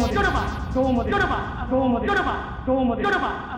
もどろばどうもどろばどうもどろばどうもどろば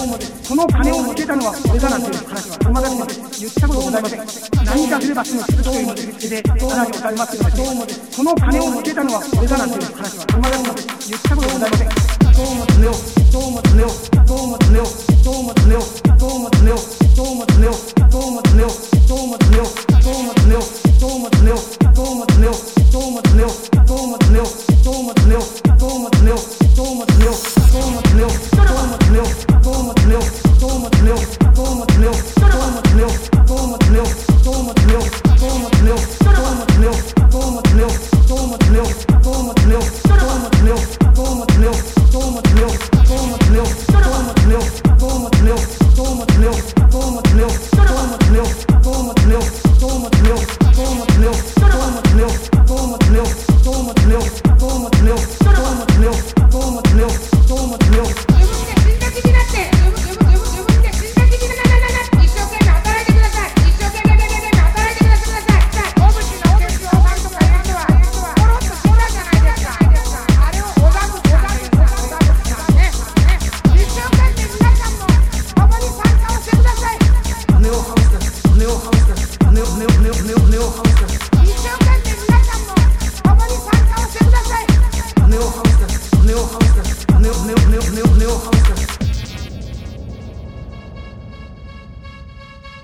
その金を受けたのは俺だなんていう話はあんまり言ったことございません。何かすればすぐ続くという手口で話をされますよね。その金を受けたのは俺だなんていう話はあんまり言ったことございません。どうもつねおどうもつねおどうもつねおどうもつねおどうもつねおどうもつねお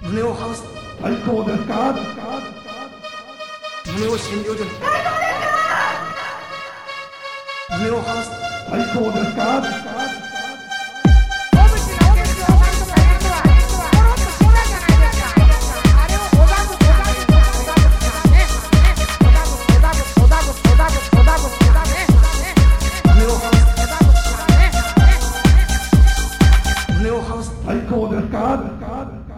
胸をハウス最高ですか？胸を診療所に。胸をハウス最高ですか最高ですか？